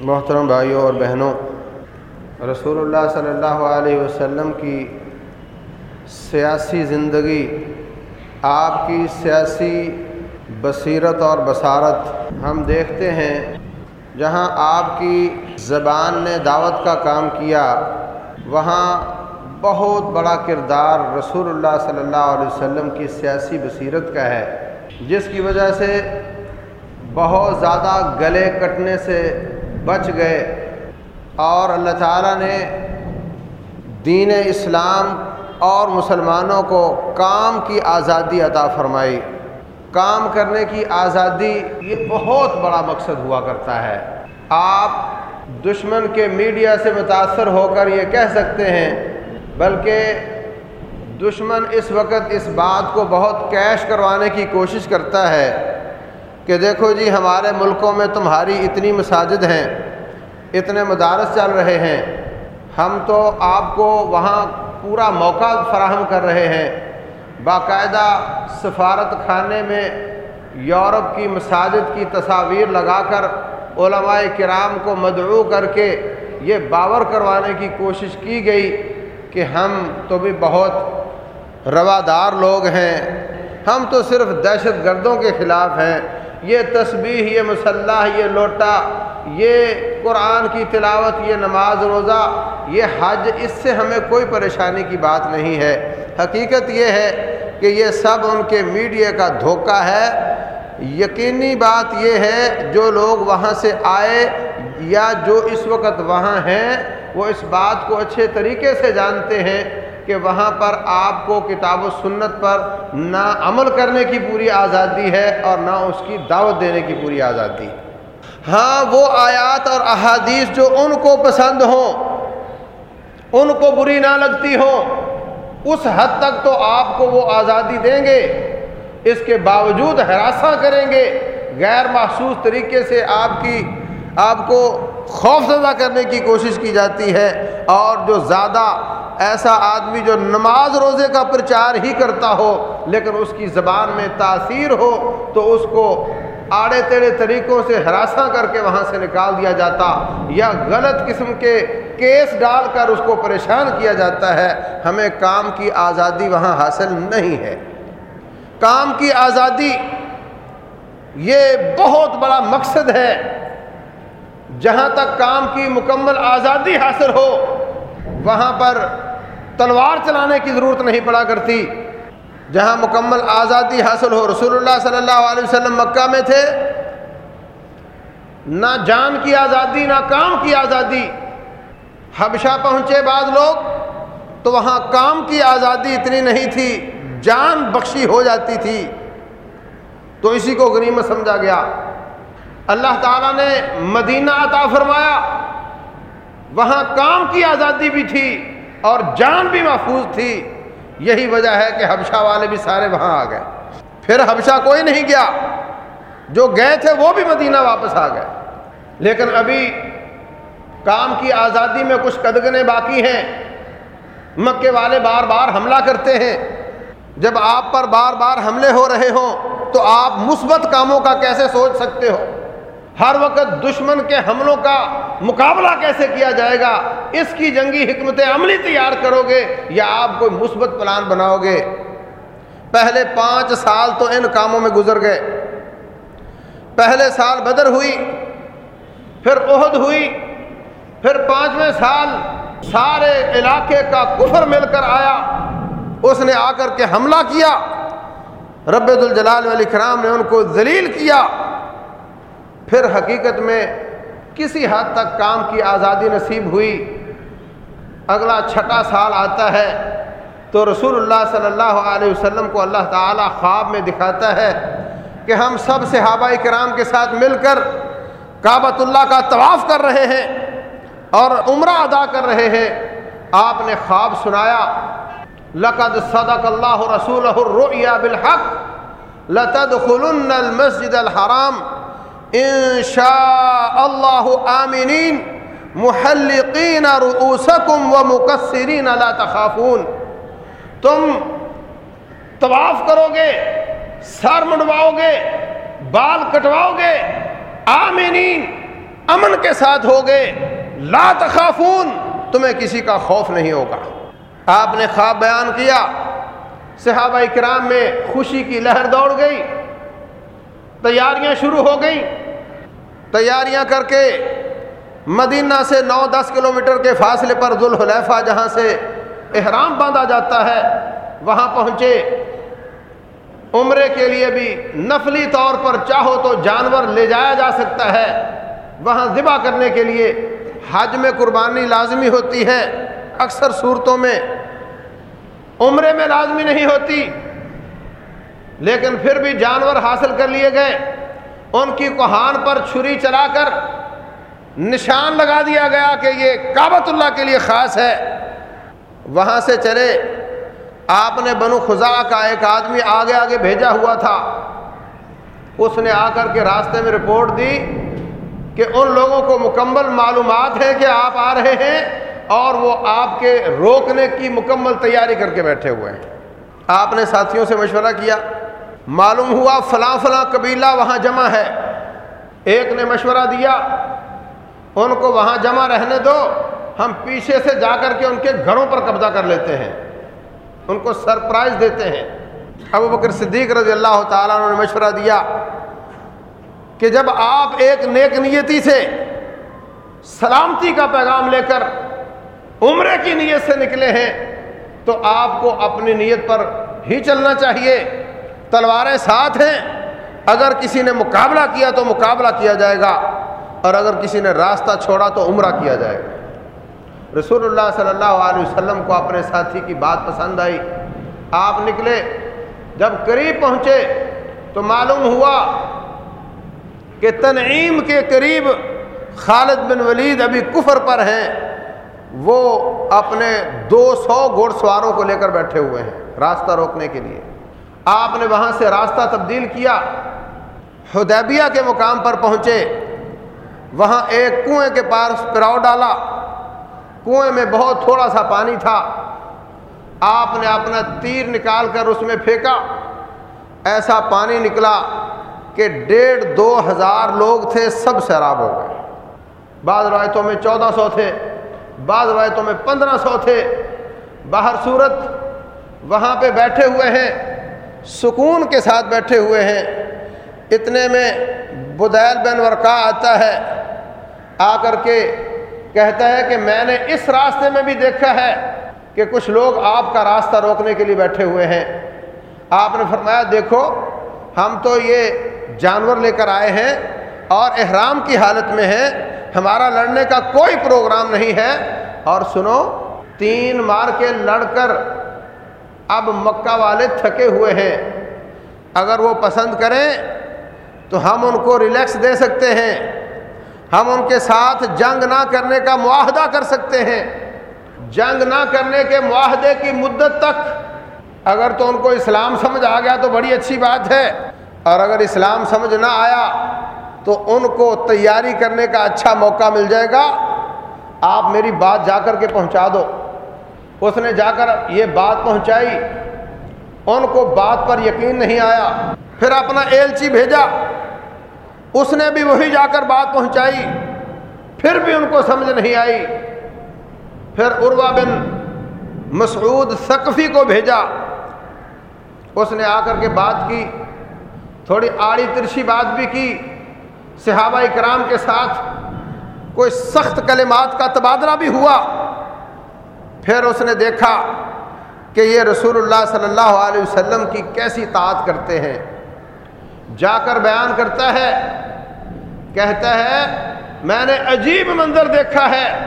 محترم بھائیوں اور بہنوں، رسول اللہ صلی اللہ علیہ وسلم کی سیاسی زندگی، آپ کی سیاسی بصیرت اور بصارت ہم دیکھتے ہیں، جہاں آپ کی زبان نے دعوت کا کام کیا، وہاں بہت بڑا کردار رسول اللہ صلی اللہ علیہ وسلم کی سیاسی بصیرت کا ہے، جس کی وجہ سے بہت زیادہ گلے کٹنے سے بچ گئے اور اللہ تعالیٰ نے دین اسلام اور مسلمانوں کو کام کی آزادی عطا فرمائی۔ کام کرنے کی آزادی یہ بہت بڑا مقصد ہوا کرتا ہے۔ آپ دشمن کے میڈیا سے متاثر ہو کر یہ کہہ سکتے ہیں، بلکہ دشمن اس وقت اس بات کو بہت کیش کروانے کی کوشش کرتا ہے۔ کہ دیکھو جی ہمارے ملکوں میں تمہاری اتنی مساجد ہیں، اتنے مدارس چل رہے ہیں، ہم تو آپ کو وہاں پورا موقع فراہم کر رہے ہیں۔ باقاعدہ سفارت خانے میں یورپ کی مساجد کی تصاویر لگا کر علماء کرام کو مدعو کر کے یہ باور کروانے کی کوشش کی گئی کہ ہم تو بھی بہت روادار لوگ ہیں۔ ہم تو صرف دہشت گردوں کے خلاف ہیں۔ یہ تسبیح، یہ مسلح یہ لوٹا، یہ قرآن کی تلاوت، یہ نماز، روزہ، یہ حج، اس سے ہمیں کوئی پریشانی کی بات نہیں ہے۔ حقیقت یہ ہے کہ یہ سب ان کے میڈیا کا دھوکہ ہے۔ یقینی بات یہ ہے، جو لوگ وہاں سے آئے یا جو اس وقت وہاں ہیں، وہ اس بات کو اچھے طریقے سے جانتے ہیں۔ کہ وہاں پر آپ کو کتاب و سنت پر نہ عمل کرنے کی پوری آزادی ہے اور نہ اس کی دعوت دینے کی پوری آزادی۔ ہاں وہ آیات اور احادیث جو ان کو پسند ہوں، ان کو بری نہ لگتی ہوں، اس حد تک تو آپ کو وہ آزادی دیں گے۔ اس کے باوجود ہراساں کریں گے۔ غیر محسوس طریقے سے آپ کی، آپ کو خوف زدہ کرنے کی کوشش کی جاتی ہے اور جو زیادہ ایسا آدمی جو نماز روزے کا پرچار ہی کرتا ہو، لیکن اس کی زبان میں تاثیر ہو، تو اس کو آڑے تیڑے طریقوں سے ہراساں کر کے وہاں سے نکال دیا جاتا یا غلط قسم کے کیس ڈال کر اس کو پریشان کیا جاتا ہے۔ ہمیں کام کی آزادی وہاں حاصل نہیں ہے۔ کام کی آزادی یہ بہت بڑا مقصد ہے۔ جہاں تک کام کی مکمل آزادی حاصل ہو، وہاں پر تلوار چلانے کی ضرورت نہیں پڑا کرتی۔ جہاں مکمل آزادی حاصل ہو، رسول اللہ صلی اللہ علیہ وسلم مکہ میں تھے، نہ جان کی آزادی، نہ کام کی آزادی۔ حبشہ پہنچے بعد لوگ، تو وہاں کام کی آزادی اتنی نہیں تھی، جان بخشی ہو جاتی تھی۔ تو اسی کو غنیمت سمجھا گیا۔ اللہ تعالیٰ نے مدینہ عطا فرمایا، وہاں کام کی آزادی بھی تھی اور جان بھی محفوظ تھی۔ یہی وجہ ہے کہ حبشہ والے بھی سارے وہاں آ گئے۔ پھر حبشہ کوئی نہیں گیا۔ جو گئے تھے وہ بھی مدینہ واپس آ گئے۔ لیکن ابھی کام کی آزادی میں کچھ قدگنے باقی ہیں۔ مکے والے بار بار حملہ کرتے ہیں۔ جب آپ پر بار بار حملے ہو رہے ہوں تو آپ مثبت کاموں کا کیسے سوچ سکتے ہو؟ ہر وقت دشمن کے حملوں کا مقابلہ کیسے کیا جائے گا؟ اس کی جنگی حکمت عملی تیار کرو گے یا آپ کوئی مثبت پلان بناؤ گے؟ پہلے پانچ سال تو ان کاموں میں گزر گئے۔ پہلے سال بدر ہوئی، پھر عہد ہوئی، پھر پانچویں سال سارے علاقے کا کفر مل کر آیا۔ اس نے آ کر کے حملہ کیا۔ رب الجلال علیہ کرام نے ان کو ذلیل کیا۔ پھر حقیقت میں کسی حد تک کام کی آزادی نصیب ہوئی۔ اگلا چھٹا سال آتا ہے تو رسول اللہ صلی اللہ علیہ وسلم کو اللہ تعالیٰ خواب میں دکھاتا ہے کہ ہم سب صحابہ کرام کے ساتھ مل کر کعبۃ اللہ کا طواف کر رہے ہیں اور عمرہ ادا کر رہے ہیں۔ آپ نے خواب سنایا، لقد صدق اللہ رسول بالحق، لتدخلن المسجد الحرام۔ ان شاء اللہ آمینین محلقین رؤوسکم و مقصرین لا تخافون تم طواف کرو گے سر منڈواؤ گے بال کٹواؤ گے آمینین امن کے ساتھ ہوگے لا تخافون تمہیں کسی کا خوف نہیں ہوگا آپ نے خواب بیان کیا صحابہ کرام میں خوشی کی لہر دوڑ گئی تیاریاں شروع ہو گئی تیاریاں کر کے مدینہ سے نو دس کلومیٹر کے فاصلے پر ذوالحلیفہ جہاں سے احرام باندھا جاتا ہے، وہاں پہنچے۔ عمرے کے لیے بھی نفلی طور پر چاہو تو جانور لے جایا جا سکتا ہے۔ وہاں ذبح کرنے کے لیے حج میں قربانی لازمی ہوتی ہے۔ اکثر صورتوں میں عمرے میں لازمی نہیں ہوتی، لیکن پھر بھی جانور حاصل کر لیے گئے۔ ان کی کوہان پر چھری چلا کر نشان لگا دیا گیا کہ یہ کابت اللہ کے لیے خاص ہے۔ وہاں سے چلے۔ آپ نے بنو خزا کا ایک آدمی آگے آگے بھیجا ہوا تھا۔ اس نے آ کر کے راستے میں رپورٹ دی کہ ان لوگوں کو مکمل معلومات ہے کہ آپ آ رہے ہیں اور وہ آپ کے روکنے کی مکمل تیاری کر کے بیٹھے ہوئے ہیں۔ آپ نے ساتھیوں سے مشورہ کیا۔ معلوم ہوا فلاں فلاں قبیلہ وہاں جمع ہے۔ ایک نے مشورہ دیا، ان کو وہاں جمع رہنے دو، ہم پیچھے سے جا کر کے ان کے گھروں پر قبضہ کر لیتے ہیں۔ ان کو سرپرائز دیتے ہیں۔ ابو بکر صدیق رضی اللہ تعالیٰ نے مشورہ دیا کہ جب آپ ایک نیک نیتی سے سلامتی کا پیغام لے کر عمرے کی نیت سے نکلے ہیں، تو آپ کو اپنی نیت پر ہی چلنا چاہیے۔ تلواریں ساتھ ہیں۔ اگر کسی نے مقابلہ کیا تو مقابلہ کیا جائے گا، اور اگر کسی نے راستہ چھوڑا تو عمرہ کیا جائے گا۔ رسول اللہ صلی اللہ علیہ وسلم کو اپنے ساتھی کی بات پسند آئی۔ آپ نکلے، جب قریب پہنچے تو معلوم ہوا کہ تنعیم کے قریب خالد بن ولید ابھی کفر پر ہیں۔ وہ اپنے دو سو گھوڑ سواروں کو لے کر بیٹھے ہوئے ہیں راستہ روکنے کے لیے۔ آپ نے وہاں سے راستہ تبدیل کیا، حدیبیہ کے مقام پر پہنچے، وہاں ایک کنویں کے پاس پراؤ ڈالا، کنویں میں بہت تھوڑا سا پانی تھا۔ آپ نے اپنا تیر نکال کر اس میں پھینکا۔ ایسا پانی نکلا کہ ڈیڑھ دو ہزار لوگ تھے، سب سیراب ہو گئے۔ بعض روایتوں میں چودہ سو تھے، بعض روایتوں میں پندرہ سو تھے۔ باہر صورت وہاں پہ بیٹھے ہوئے ہیں۔ سکون کے ساتھ بیٹھے ہوئے ہیں۔ اتنے میں بدیل بن ورقا آتا ہے۔ آ کر کے کہتا ہے کہ میں نے اس راستے میں بھی دیکھا ہے کہ کچھ لوگ آپ کا راستہ روکنے کے لیے بیٹھے ہوئے ہیں۔ آپ نے فرمایا، دیکھو، ہم تو یہ جانور لے کر آئے ہیں اور احرام کی حالت میں ہیں۔ ہمارا لڑنے کا کوئی پروگرام نہیں ہے۔ اور سنو، تین مار کے لڑ کر اب مکہ والے تھکے ہوئے ہیں۔ اگر وہ پسند کریں تو ہم ان کو ریلیکس دے سکتے ہیں۔ ہم ان کے ساتھ جنگ نہ کرنے کا معاہدہ کر سکتے ہیں۔ جنگ نہ کرنے کے معاہدے کی مدت تک۔ اگر تو ان کو اسلام سمجھ آ گیا تو بڑی اچھی بات ہے۔ اور اگر اسلام سمجھ نہ آیا تو ان کو تیاری کرنے کا اچھا موقع مل جائے گا۔ آپ میری بات جا کر کے پہنچا دو۔ اس نے جا کر یہ بات پہنچائی۔ ان کو بات پر یقین نہیں آیا۔ پھر اپنا ایلچی بھیجا۔ اس نے بھی وہی جا کر بات پہنچائی۔ پھر بھی ان کو سمجھ نہیں آئی۔ پھر عروا بن مسعود ثقفی کو بھیجا۔ اس نے آ کر کے بات کی۔ تھوڑی آڑی ترشی بات بھی کی۔ صحابہ کرام کے ساتھ کوئی سخت کلمات کا تبادلہ بھی ہوا۔ پھر اس نے دیکھا کہ یہ رسول اللہ صلی اللہ علیہ وسلم کی کیسی طاعت کرتے ہیں۔ جا کر بیان کرتا ہے، کہتا ہے، میں نے عجیب منظر دیکھا ہے۔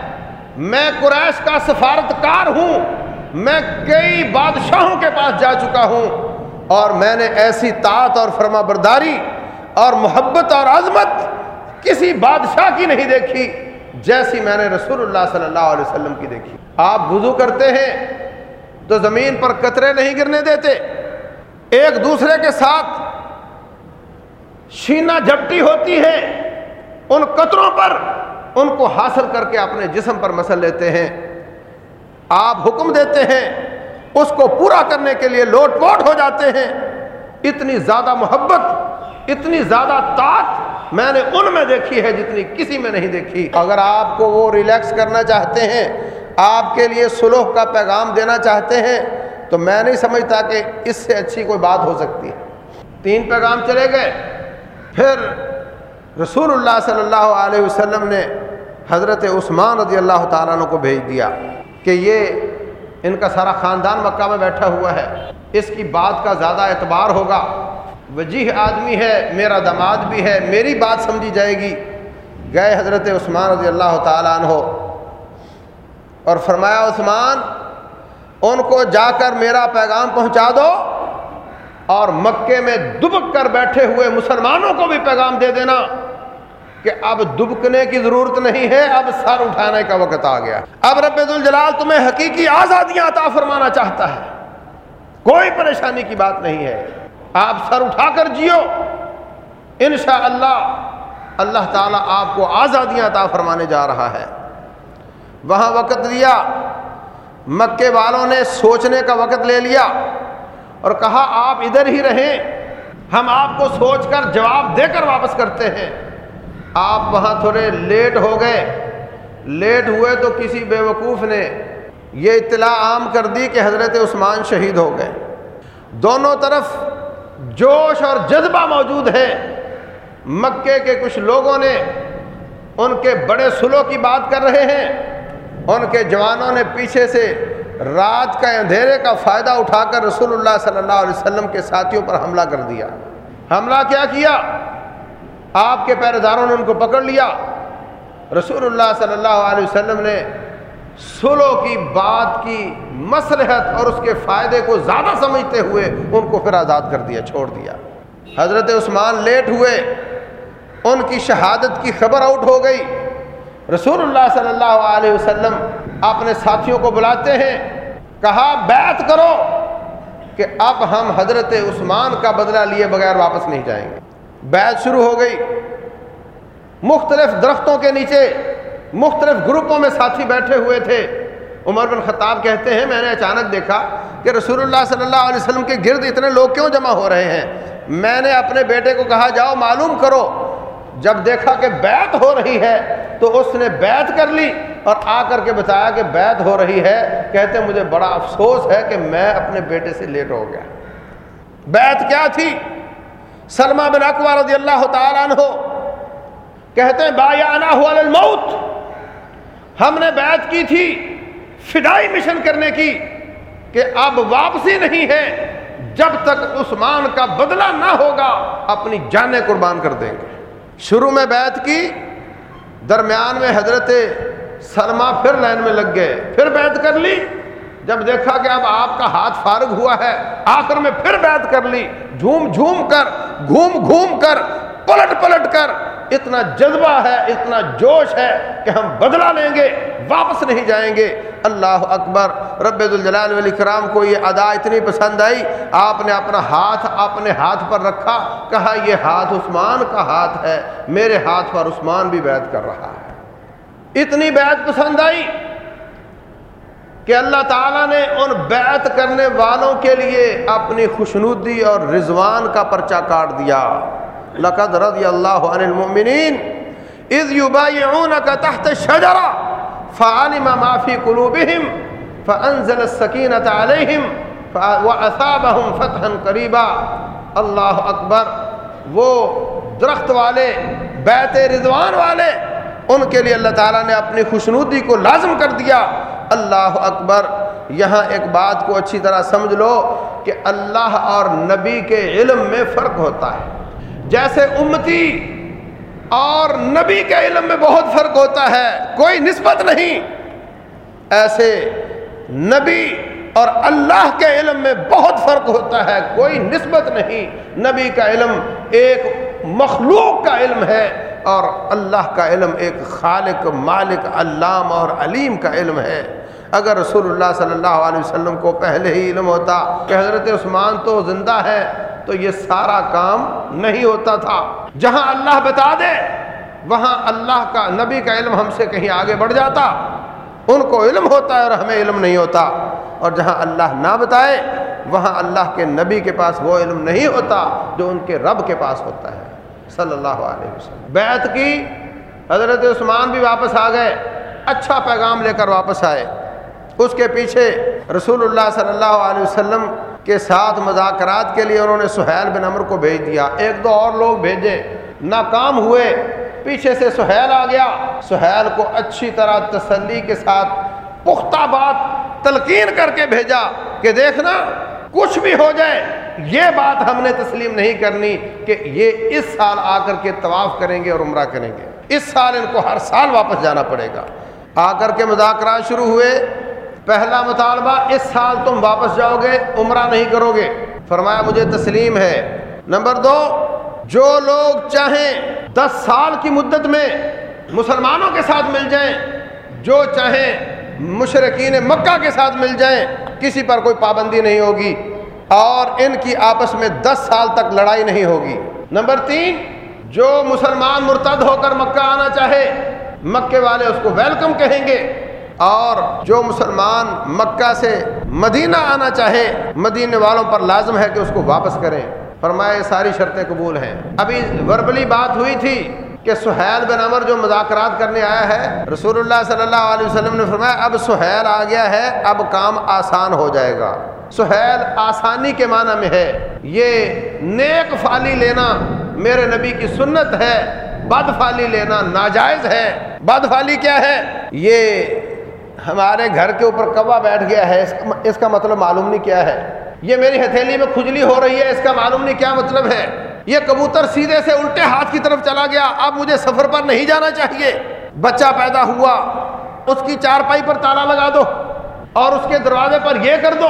میں قریش کا سفارتکار ہوں۔ میں کئی بادشاہوں کے پاس جا چکا ہوں۔ اور میں نے ایسی طاعت اور فرما برداری اور محبت اور عظمت کسی بادشاہ کی نہیں دیکھی جیسی میں نے رسول اللہ صلی اللہ علیہ وسلم کی دیکھی۔ آپ وضو کرتے ہیں تو زمین پر قطرے نہیں گرنے دیتے۔ ایک دوسرے کے ساتھ شینا جھپٹی ہوتی ہے۔ ان قطروں پر ان کو حاصل کر کے اپنے جسم پر مسل لیتے ہیں۔ آپ حکم دیتے ہیں۔ اس کو پورا کرنے کے لیے لوٹ پوٹ ہو جاتے ہیں۔ اتنی زیادہ محبت، اتنی زیادہ طاقت میں نے ان میں دیکھی ہے جتنی کسی میں نہیں دیکھی۔ اگر آپ کو وہ ریلیکس کرنا چاہتے ہیں آپ کے لیے سلوح کا پیغام دینا چاہتے ہیں، تو میں نہیں سمجھتا کہ اس سے اچھی کوئی بات ہو سکتی ہے۔ تین پیغام چلے گئے۔ پھر رسول اللہ صلی اللہ علیہ وسلم نے حضرت عثمان رضی اللہ تعالیٰ عنہ کو بھیج دیا کہ یہ ان کا سارا خاندان مکہ میں بیٹھا ہوا ہے۔ اس کی بات کا زیادہ اعتبار ہوگا۔ وجیح آدمی ہے، میرا دماد بھی ہے، میری بات سمجھی جائے گی۔ گئے حضرت عثمان رضی اللہ تعالیٰ عنہ۔ اور فرمایا، عثمان، ان کو جا کر میرا پیغام پہنچا دو اور مکے میں دبک کر بیٹھے ہوئے مسلمانوں کو بھی پیغام دے دینا کہ اب دبکنے کی ضرورت نہیں ہے، اب سر اٹھانے کا وقت آ گیا اب رب الجلال تمہیں حقیقی آزادیاں عطا فرمانا چاہتا ہے، کوئی پریشانی کی بات نہیں ہے، آپ سر اٹھا کر جیو، انشاءاللہ اللہ اللہ تعالیٰ آپ کو آزادیاں عطا فرمانے جا رہا ہے۔ وہاں وقت دیا۔ مکے والوں نے سوچنے کا وقت لے لیا اور کہا، آپ ادھر ہی رہیں۔ ہم آپ کو سوچ کر جواب دے کر واپس کرتے ہیں۔ آپ وہاں تھوڑے لیٹ ہو گئے۔ لیٹ ہوئے تو کسی بے وقوف نے یہ اطلاع عام کر دی کہ حضرت عثمان شہید ہو گئے۔ دونوں طرف جوش اور جذبہ موجود ہے۔ مکے کے کچھ لوگوں نے ان کے بڑے سلو کی بات کر رہے ہیں۔ ان کے جوانوں نے پیچھے سے رات کا اندھیرے کا فائدہ اٹھا کر رسول اللہ صلی اللہ علیہ وسلم کے ساتھیوں پر حملہ کر دیا۔ حملہ کیا کیا؟ آپ کے پہرے داروں نے ان کو پکڑ لیا۔ رسول اللہ صلی اللہ علیہ وسلم نے سلو کی بات کی مسلحت اور اس کے فائدے کو زیادہ سمجھتے ہوئے ان کو پھر آزاد کر دیا، چھوڑ دیا۔ حضرت عثمان لیٹ ہوئے۔ ان کی شہادت کی خبر آؤٹ ہو گئی۔ رسول اللہ صلی اللہ علیہ وسلم اپنے ساتھیوں کو بلاتے ہیں، کہا، بیعت کرو کہ اب ہم حضرت عثمان کا بدلہ لیے بغیر واپس نہیں جائیں گے۔ بیعت شروع ہو گئی۔ مختلف درختوں کے نیچے مختلف گروپوں میں ساتھی بیٹھے ہوئے تھے۔ عمر بن خطاب کہتے ہیں، میں نے اچانک دیکھا کہ رسول اللہ صلی اللہ علیہ وسلم کے گرد اتنے لوگ کیوں جمع ہو رہے ہیں؟ میں نے اپنے بیٹے کو کہا، جاؤ، معلوم کرو جب دیکھا کہ بیعت ہو رہی ہے تو اس نے بیعت کر لی اور آ کر کے بتایا کہ بیعت ہو رہی ہے، کہتے مجھے بڑا افسوس ہے کہ میں اپنے بیٹے سے لیٹ ہو گیا۔ بیعت کیا تھی؟ سلمہ بن اقوا رضی اللہ تعالیٰ عنہ کہتے ہیں بایا ہوا الموت ہم نے بیعت کی تھی فدائی مشن کرنے کی کہ اب واپسی نہیں ہے، جب تک عثمان کا بدلہ نہ ہوگا، اپنی جانیں قربان کر دیں گے۔ شروع میں بیعت کی، درمیان میں حضرت سلما پھر لائن میں لگ گئے، پھر بیعت کر لی۔ جب دیکھا کہ اب آپ کا ہاتھ فارغ ہوا ہے، آخر میں پھر بیعت کر لی۔ جھوم جھوم کر، گھوم گھوم کر، پلٹ پلٹ کر اتنا جذبہ ہے، اتنا جوش ہے کہ ہم بدلہ لیں گے، واپس نہیں جائیں گے۔ اللہ اکبر، رب الجلال علیہ کرام کو یہ ادا اتنی پسند آئی۔ آپ نے اپنا ہاتھ اپنے ہاتھ پر رکھا، کہا یہ ہاتھ عثمان کا ہاتھ ہے، میرے ہاتھ پر عثمان بھی بیعت کر رہا ہے۔ اتنی بیعت پسند آئی کہ اللہ تعالیٰ نے ان بیعت کرنے والوں کے لیے اپنی خوشنودی اور رضوان کا پرچہ کاٹ دیا۔ لقد رضی اللہ عن المؤمنین اذ یبایعونک تحت الشجرہ فعلم ما فی قلوبہم فانزل السکینة علیہم وعثابہم فتحا قریبا اللہ اکبر وہ درخت والے، بیت رضوان والے، ان کے لیے اللہ تعالیٰ نے اپنی خوشنودی کو لازم کر دیا. اللہ اکبر. یہاں ایک بات کو اچھی طرح سمجھ لو کہ اللہ اور نبی کے علم میں فرق ہوتا ہے۔ جیسے امتی اور نبی کے علم میں بہت فرق ہوتا ہے، کوئی نسبت نہیں۔ ایسے نبی اور اللہ کے علم میں بہت فرق ہوتا ہے، کوئی نسبت نہیں۔ نبی کا علم ایک مخلوق کا علم ہے اور اللہ کا علم ایک خالق، مالک، علام اور علیم کا علم ہے۔ اگر رسول اللہ صلی اللہ علیہ وسلم کو پہلے ہی علم ہوتا کہ حضرت عثمان تو زندہ ہے تو یہ سارا کام نہیں ہوتا تھا۔ جہاں اللہ بتا دے، وہاں اللہ کا نبی کا علم ہم سے کہیں آگے بڑھ جاتا۔ ان کو علم ہوتا ہے اور ہمیں علم نہیں ہوتا۔ اور جہاں اللہ نہ بتائے، وہاں اللہ کے نبی کے پاس وہ علم نہیں ہوتا جو ان کے رب کے پاس ہوتا ہے۔ صلی اللہ علیہ وسلم۔ بیعت کی، حضرت عثمان بھی واپس آ گئے۔ اچھا پیغام لے کر واپس آئے۔ اس کے پیچھے رسول اللہ صلی اللہ علیہ وسلم کے ساتھ مذاکرات کے لیے انہوں نے سہیل بن عمر کو بھیج دیا۔ ایک دو اور لوگ بھیجے۔ ناکام ہوئے۔ پیچھے سے سہیل آ گیا۔ سہیل کو اچھی طرح تسلی کے ساتھ پختہ بات تلقین کر کے بھیجا کہ دیکھنا کچھ بھی ہو جائے، یہ بات ہم نے تسلیم نہیں کرنی کہ یہ اس سال آ کر کے طواف کریں گے اور عمرہ کریں گے۔ اس سال ان کو ہر سال واپس جانا پڑے گا۔ آ کر کے مذاکرات شروع ہوئے۔ پہلا مطالبہ اس سال تم واپس جاؤ گے، عمرہ نہیں کرو گے۔ فرمایا، مجھے تسلیم ہے۔ نمبر دو، جو لوگ چاہیں دس سال کی مدت میں مسلمانوں کے ساتھ مل جائیں، جو چاہیں مشرقین مکہ کے ساتھ مل جائیں، کسی پر کوئی پابندی نہیں ہوگی اور ان کی آپس میں دس سال تک لڑائی نہیں ہوگی۔ نمبر تین، جو مسلمان مرتد ہو کر مکہ آنا چاہے، مکے والے اس کو ویلکم کہیں گے۔ اور جو مسلمان مکہ سے مدینہ آنا چاہے، مدینہ والوں پر لازم ہے کہ اس کو واپس کریں۔ فرمائے ساری شرطیں قبول ہیں۔ ابھی وربلی بات ہوئی تھی کہ سہیل بن عمر جو مذاکرات کرنے آیا ہے، رسول اللہ صلی اللہ علیہ وسلم نے فرمایا، اب سہیل آ گیا ہے، اب کام آسان ہو جائے گا۔ سہیل آسانی کے معنی میں ہے، یہ نیک فالی لینا میرے نبی کی سنت ہے، بد فالی لینا ناجائز ہے۔ بد فالی کیا ہے؟ یہ ہمارے گھر کے اوپر کوا بیٹھ گیا ہے، اس کا مطلب معلوم نہیں کیا ہے۔ یہ میری ہتھیلی میں کھجلی ہو رہی ہے، اس کا معلوم نہیں کیا مطلب ہے۔ یہ کبوتر سیدھے سے الٹے ہاتھ کی طرف چلا گیا۔ اب مجھے سفر پر نہیں جانا چاہیے۔ بچہ پیدا ہوا۔ اس کی چار پائی پر تالا لگا دو اور اس کے دروازے پر یہ کر دو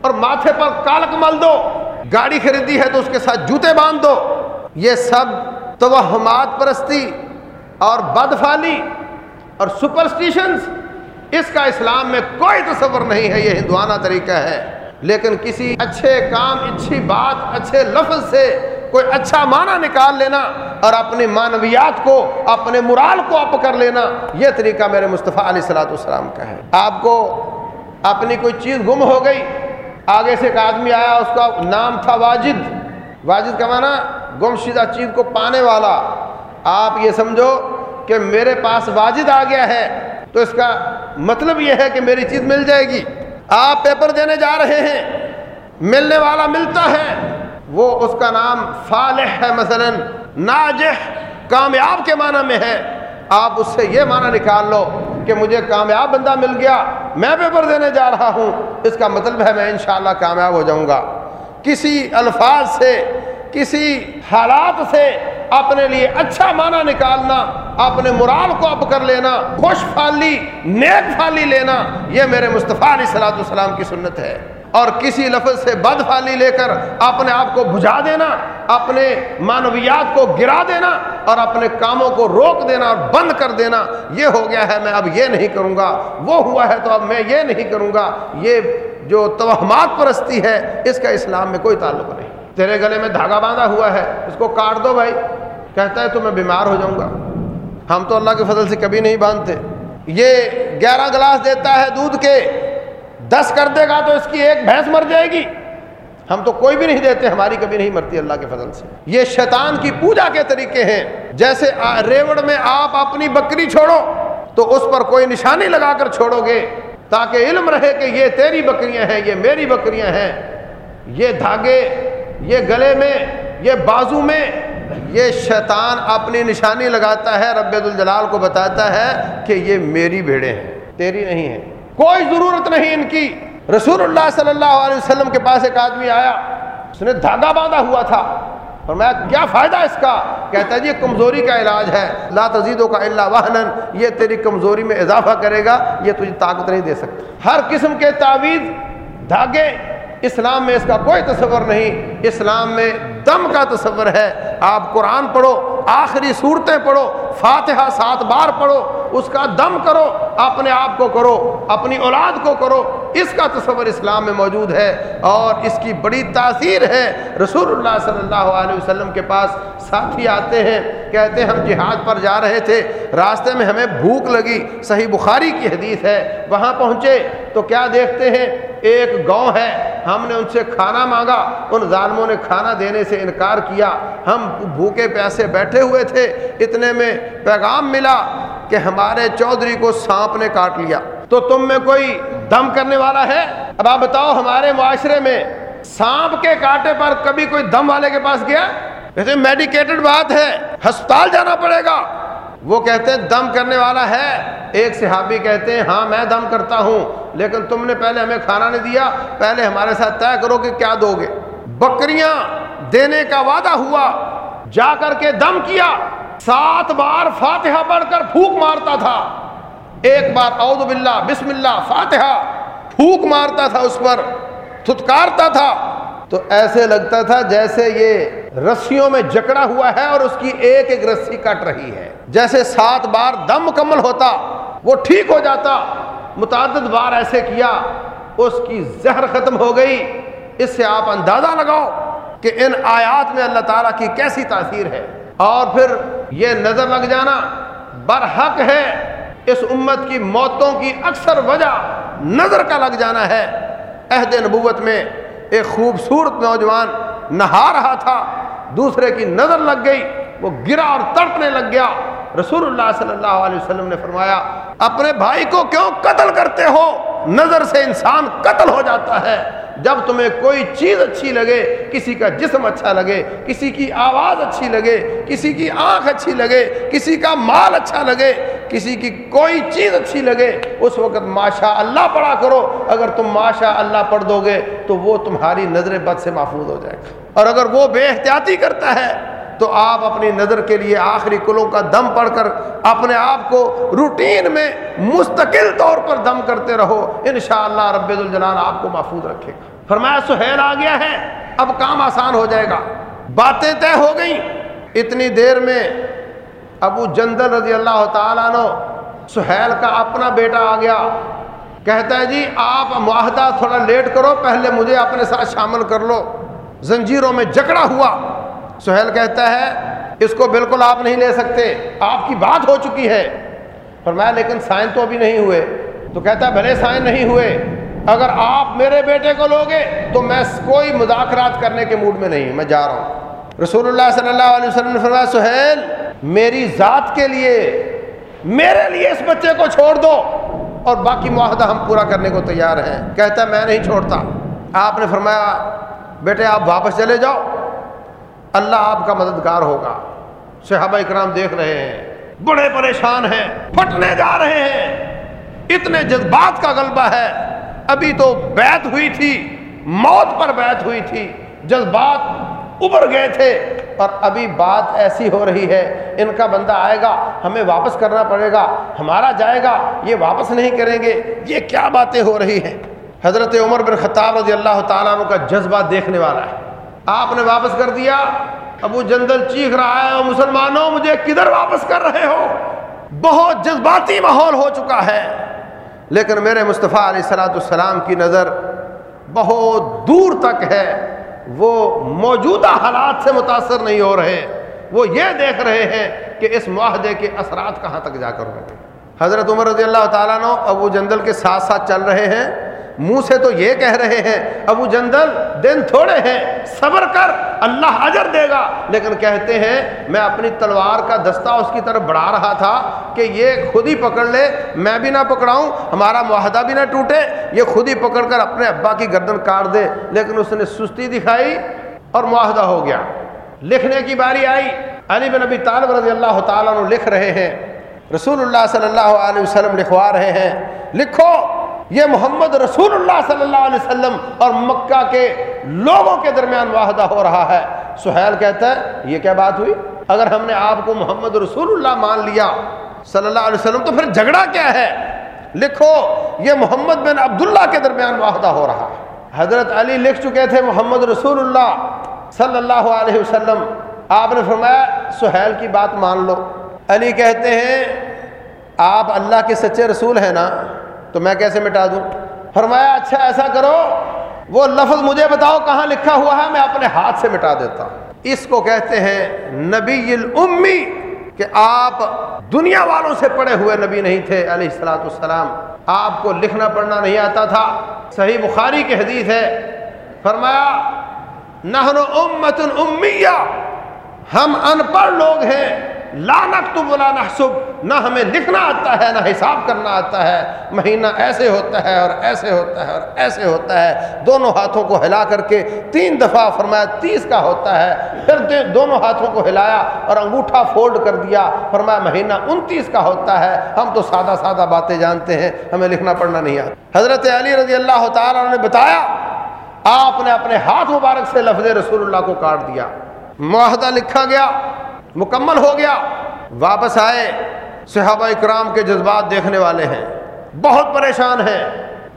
اور ماتھے پر کالک مل دو۔ گاڑی خریدی ہے تو اس کے ساتھ جوتے باندھ دو۔ یہ سب توہمات پرستی اور بدفالی اور سپرسٹیشنز اس کا اسلام میں کوئی تصور نہیں ہے، یہ ہندوانہ طریقہ ہے۔ لیکن کسی اچھے کام، اچھی بات، اچھے لفظ سے کوئی اچھا معنی نکال لینا اور اپنی معنویات کو، اپنے مرال کو اپ کر لینا، یہ طریقہ میرے مصطفیٰ علیہ السلاۃ السلام کا ہے۔ آپ کو اپنی کوئی چیز گم ہو گئی، آگے سے ایک آدمی آیا، اس کا نام تھا واجد۔ واجد کا معنی گم شدہ چیز کو پانے والا۔ آپ یہ سمجھو کہ میرے پاس واجد آ گیا ہے تو اس کا مطلب یہ ہے کہ میری چیز مل جائے گی۔ آپ پیپر دینے جا رہے ہیں۔ ملنے والا ملتا ہے۔ وہ اس کا نام فالح ہے مثلا۔ ناجح، کامیاب کے معنی میں ہے۔ آپ اس سے یہ معنی نکال لو کہ مجھے کامیاب بندہ مل گیا۔ میں پیپر دینے جا رہا ہوں۔ اس کا مطلب ہے میں انشاءاللہ کامیاب ہو جاؤں گا۔ کسی الفاظ سے، کسی حالات سے اپنے لیے اچھا معنی نکالنا اپنے مرال کو اپ کر لینا، خوش پھالی، نیک پھالی لینا، یہ میرے مصطفیٰ علیہ صلاحت السلام کی سنت ہے۔ اور کسی لفظ سے بد فالی لے کر اپنے آپ کو بجھا دینا، اپنے معنویات کو گرا دینا اور اپنے کاموں کو روک دینا اور بند کر دینا، یہ ہو گیا ہے، میں اب یہ نہیں کروں گا۔ وہ ہوا ہے تو اب میں یہ نہیں کروں گا۔ یہ جو توہمات پرستی ہے، اس کا اسلام میں کوئی تعلق نہیں۔ تیرے گلے میں دھاگا باندھا ہوا ہے، اس کو کاٹ دو بھائی۔ کہتا ہے تو میں بیمار ہو جاؤں گا۔ ہم تو اللہ کے فضل سے کبھی نہیں باندھتے۔ یہ گیارہ گلاس دیتا ہے دودھ کے، دس کر دے گا تو اس کی ایک بھینس مر جائے گی۔ ہم تو کوئی بھی نہیں دیتے، ہماری کبھی نہیں مرتی اللہ کے فضل سے۔ یہ شیطان کی پوجا کے طریقے ہیں۔ جیسے ریوڑ میں آپ اپنی بکری چھوڑو، تو اس پر کوئی نشانی لگا کر چھوڑو گے۔ تاکہ علم رہے کہ یہ تیری بکریاں ہیں، یہ میری بکریاں ہیں۔ یہ دھاگے، یہ گلے میں، یہ بازو میں یہ شیطان اپنی نشانی لگاتا ہے، رب الجلال کو بتاتا ہے کہ یہ میری بھیڑیں ہیں، تیری نہیں ہیں۔ کوئی ضرورت نہیں ان کی۔ رسول اللہ صلی اللہ علیہ وسلم کے پاس ایک آدمی آیا، اس نے دھاگا باندھا ہوا تھا۔ اور میں کیا فائدہ اس کا؟ کہتا ہے جی کمزوری کا علاج ہے۔ لا تزیدوں کا اللہ واہن یہ تیری کمزوری میں اضافہ کرے گا، یہ تجھے طاقت نہیں دے سکتا۔ ہر قسم کے تعویذ، دھاگے اسلام میں اس کا کوئی تصور نہیں، اسلام میں دم کا تصور ہے۔ آپ قرآن پڑھو، آخری صورتیں پڑھو، فاتحہ سات بار پڑھو اس کا دم کرو، اپنے آپ کو کرو، اپنی اولاد کو کرو۔ اس کا تصور اسلام میں موجود ہے اور اس کی بڑی تاثیر ہے۔ رسول اللہ صلی اللہ علیہ وسلم کے پاس ساتھی آتے ہیں، کہتے ہیں، ہم جہاد پر جا رہے تھے، راستے میں ہمیں بھوک لگی۔ صحیح بخاری کی حدیث ہے، وہاں پہنچے تو کیا دیکھتے ہیں؟ ایک گاؤں ہے، ہم نے ان سے کھانا مانگا۔ ان ظالموں نے کھانا دینے سے انکار کیا۔ ہم بھوکے پیسے بیٹھے ہوئے تھے، اتنے میں پیغام ملا۔ کہ ہمارے چودھری کو سانپ نے کاٹ لیا۔ تو تم میں کوئی دم کرنے والا ہے؟ اب آپ بتاؤ ہمارے معاشرے میں سانپ کے کاٹے پر کبھی کوئی دم والے کے پاس گیا؟ ویسے میڈیکیٹڈ بات ہے، ہسپتال جانا پڑے گا۔ وہ کہتے ہیں دم کرنے والا ہے۔ ایک صحابی کہتے ہیں ہاں میں دم کرتا ہوں، لیکن تم نے پہلے ہمیں کھانا نہیں دیا، پہلے ہمارے ساتھ طے کرو کہ کیا دو گے۔ بکریاں دینے کا وعدہ ہوا، جا کر کے دم کیا۔ سات بار فاتحہ پڑھ کر پھوک مارتا تھا۔ ایک بار اعوذ باللہ، بسم اللہ، فاتحہ پھوک مارتا تھا اس پر تھتکارتا تھا۔ تو ایسے لگتا تھا جیسے یہ رسیوں میں جکڑا ہوا ہے اور اس کی ایک ایک رسی کٹ رہی ہے۔ جیسے سات بار دم مکمل ہوتا، وہ ٹھیک ہو جاتا۔ متعدد بار ایسے کیا، اس کی زہر ختم ہو گئی۔ اس سے آپ اندازہ لگاؤ کہ ان آیات میں اللہ تعالیٰ کی کیسی تاثیر ہے۔ اور پھر یہ نظر لگ جانا برحق ہے، اس امت کی موتوں کی اکثر وجہ نظر کا لگ جانا ہے۔ عہد نبوت میں ایک خوبصورت نوجوان نہا رہا تھا، دوسرے کی نظر لگ گئی، وہ گرا اور تڑپنے لگ گیا۔ رسول اللہ صلی اللہ علیہ وسلم نے فرمایا، اپنے بھائی کو کیوں قتل کرتے ہو؟ نظر سے انسان قتل ہو جاتا ہے۔ جب تمہیں کوئی چیز اچھی لگے، کسی کا جسم اچھا لگے، کسی کی آواز اچھی لگے، کسی کی آنکھ اچھی لگے، کسی کا مال اچھا لگے، کسی کی کوئی چیز اچھی لگے، اس وقت ماشاء اللہ پڑھا کرو۔ اگر تم ماشاء اللہ پڑھ دو گے تو وہ تمہاری نظر بد سے محفوظ ہو جائے گا۔ اور اگر وہ بے احتیاطی کرتا ہے تو آپ اپنی نظر کے لیے آخری کلوں کا دم پڑھ کر اپنے آپ کو روٹین میں مستقل طور پر دم کرتے رہو۔ انشاءاللہ رب الجلال آپ کو محفوظ رکھے۔ گا فرمایا، سہیل آ گیا ہے۔ اب کام آسان ہو جائے گا۔ باتیں طے ہو گئیں۔ اتنی دیر میں ابو جندل رضی اللہ تعالیٰ نو سہیل کا اپنا بیٹا آ گیا۔ کہتا ہے جی آپ معاہدہ تھوڑا لیٹ کرو، پہلے مجھے اپنے ساتھ شامل کر لو۔ زنجیروں میں جکڑا ہوا۔ سہیل کہتا ہے، اس کو بالکل آپ نہیں لے سکتے، آپ کی بات ہو چکی ہے۔ فرمایا، لیکن سائن تو ابھی نہیں ہوئے۔ تو کہتا ہے، بھلے سائن نہیں ہوئے۔ اگر آپ میرے بیٹے کو لوگے تو میں کوئی مذاکرات کرنے کے موڈ میں نہیں، میں جا رہا ہوں۔ رسول اللہ صلی اللہ علیہ وسلم نے فرمایا، سہیل، میری ذات کے لیے، میرے لیے اس بچے کو چھوڑ دو۔ اور باقی معاہدہ ہم پورا کرنے کو تیار ہیں۔ کہتا ہے، میں نہیں چھوڑتا۔ آپ نے فرمایا، بیٹے، آپ واپس چلے جاؤ۔ اللہ آپ کا مددگار ہوگا۔ صحابہ اکرام دیکھ رہے ہیں۔ بڑے پریشان ہیں، پھٹنے جا رہے ہیں۔ اتنے جذبات کا غلبہ ہے۔ ابھی تو بیت ہوئی تھی، موت پر بیت ہوئی تھی۔ جذبات ابھر گئے تھے اور ابھی بات ایسی ہو رہی ہے، ان کا بندہ آئے گا، ہمیں واپس کرنا پڑے گا، ہمارا جائے گا، یہ واپس نہیں کریں گے۔ یہ کیا باتیں ہو رہی ہیں؟ حضرت عمر بن خطاب رضی اللہ تعالیٰ عنہ کا جذبہ دیکھنے والا ہے۔ آپ نے واپس کر دیا، ابو جندل چیخ رہا ہے مسلمانوں، مجھے کدھر واپس کر رہے ہو؟ بہت جذباتی ماحول ہو چکا ہے۔ لیکن میرے مصطفیٰ علیہ السلاۃ السلام کی نظر بہت دور تک ہے۔ وہ موجودہ حالات سے متاثر نہیں ہو رہے۔ وہ یہ دیکھ رہے ہیں کہ اس معاہدے کے اثرات کہاں تک جا کر ہوئے حضرت عمر رضی اللہ تعالیٰ نے ابو جندل کے ساتھ ساتھ چل رہے ہیں۔ منہ سے تو یہ کہہ رہے ہیں، ابو جندل، دن تھوڑے ہیں، صبر کر، اللہ اجر دے گا۔ لیکن کہتے ہیں، میں اپنی تلوار کا دستہ اس کی طرف بڑھا رہا تھا کہ یہ خود ہی پکڑ لے، میں بھی نہ پکڑاؤں، ہمارا معاہدہ بھی نہ ٹوٹے، یہ خود ہی پکڑ کر اپنے ابا کی گردن کاٹ دے۔ لیکن اس نے سستی دکھائی اور معاہدہ ہو گیا۔ لکھنے کی باری آئی۔ علی بن نبی طالب رضی اللہ تعالیٰ لکھ رہے ہیں۔ رسول اللہ صلی اللہ علیہ وسلم لکھوا رہے ہیں۔ لکھو۔ یہ محمد رسول اللہ صلی اللہ علیہ وسلم اور مکہ کے لوگوں کے درمیان واحدہ ہو رہا ہے۔ سہیل کہتا ہے، یہ کیا بات ہوئی؟ اگر ہم نے آپ کو محمد رسول اللہ مان لیا صلی اللہ علیہ وسلم، تو پھر جھگڑا کیا ہے؟ لکھو، یہ محمد بن عبداللہ کے درمیان واحدہ ہو رہا ہے۔ حضرت علی لکھ چکے تھے محمد رسول اللہ صلی اللہ علیہ وسلم۔ آپ نے فرمایا، سہیل کی بات مان لو۔ علی کہتے ہیں، آپ اللہ کے سچے رسول ہیں نا؟ تو میں کیسے مٹا دوں؟ فرمایا اچھا ایسا کرو، وہ لفظ مجھے بتاؤ کہاں لکھا ہوا ہے، میں اپنے ہاتھ سے مٹا دیتا ہوں۔ اس کو کہتے ہیں نبی الامی کہ آپ دنیا والوں سے پڑے ہوئے نبی نہیں تھے، علیہ السلاۃ السلام آپ کو لکھنا پڑھنا نہیں آتا تھا۔ صحیح بخاری کی حدیث ہے، فرمایا نہن امت امیہ، ہم ان پڑھ لوگ ہیں۔ لا نکتب ولا نحسب، نہ ہمیں لکھنا آتا ہے، نہ حساب کرنا آتا ہے۔ مہینہ ایسے ہوتا ہے اور ایسے ہوتا ہے اور ایسے ہوتا ہے۔ دونوں ہاتھوں کو ہلا کر کے تین دفعہ فرمایا، تیس کا ہوتا ہے۔ پھر دونوں ہاتھوں کو ہلایا اور انگوٹھا فولڈ کر دیا۔ فرمایا، مہینہ انتیس کا ہوتا ہے۔ ہم تو سادہ سادہ باتیں جانتے ہیں، ہمیں لکھنا پڑھنا نہیں آتا۔ حضرت علی رضی اللہ تعالیٰ نے بتایا، آپ نے اپنے ہاتھ مبارک سے لفظ رسول اللہ کو کاٹ دیا۔ معاہدہ لکھا گیا۔ مکمل ہو گیا۔ واپس آئے۔ صحابہ اکرام کے جذبات دیکھنے والے ہیں۔ بہت پریشان ہیں۔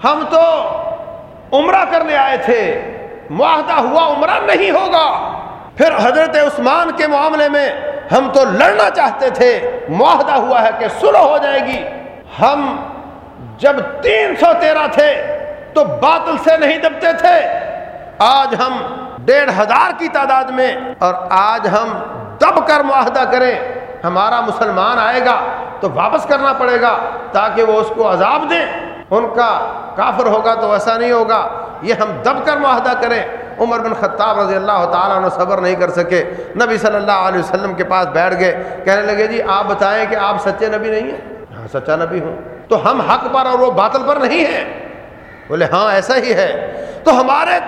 ہم تو عمرہ کرنے آئے تھے۔ معاہدہ ہوا، عمرہ نہیں ہوگا۔ پھر حضرت عثمان کے معاملے میں ہم تو لڑنا چاہتے تھے۔ معاہدہ ہوا ہے کہ سلو ہو جائے گی۔ ہم جب تین سو تیرہ تھے تو باطل سے نہیں دبتے تھے۔ آج ہم ڈیڑھ ہزار کی تعداد میں اور آج ہم دب کر معاہدہ کریں، ہمارا مسلمان آئے گا تو واپس کرنا پڑے گا تاکہ وہ اس کو عذاب دیں۔ ان کا کافر ہوگا تو ایسا نہیں ہوگا۔ یہ ہم دب کر معاہدہ کریں۔ عمر بن خطاب رضی اللہ تعالیٰ نے صبر نہیں کر سکے۔ نبی صلی اللہ علیہ وسلم کے پاس بیٹھ گئے۔ کہنے لگے جی آپ بتائیں کہ آپ سچے نبی نہیں ہیں؟ ہاں سچا نبی ہوں۔ تو ہم حق پر اور وہ باطل پر نہیں ہیں؟ بولے ہاں ایسا ہی ہے۔ تو ہمارے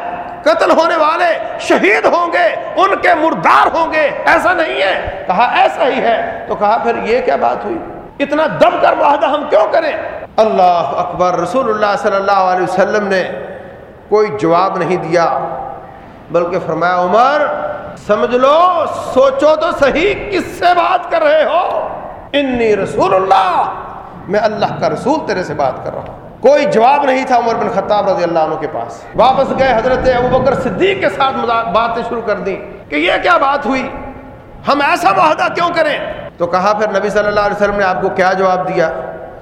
قتل ہونے والے شہید ہوں گے، ان کے مردار ہوں گے۔ ایسا نہیں ہے۔ کہا، ایسا ہی ہے۔ تو کہا، پھر یہ کیا بات ہوئی؟ اتنا دب کر معاہدہ ہم کیوں کریں؟ اللہ اکبر، رسول اللہ صلی اللہ علیہ وسلم نے کوئی جواب نہیں دیا، بلکہ فرمایا، عمر، سمجھ لو، سوچو تو صحیح، کس سے بات کر رہے ہو؟ انی رسول اللہ، میں اللہ کا رسول تیرے سے بات کر رہا ہوں۔ کوئی جواب نہیں تھا عمر بن خطاب رضی اللہ عنہ کے پاس۔ واپس گئے حضرت ابو بکر صدیق کے ساتھ باتیں شروع کر دیں کہ یہ کیا بات ہوئی؟ ہم ایسا معاہدہ کیوں کریں؟ تو کہا پھر نبی صلی اللہ علیہ وسلم نے آپ کو کیا جواب دیا؟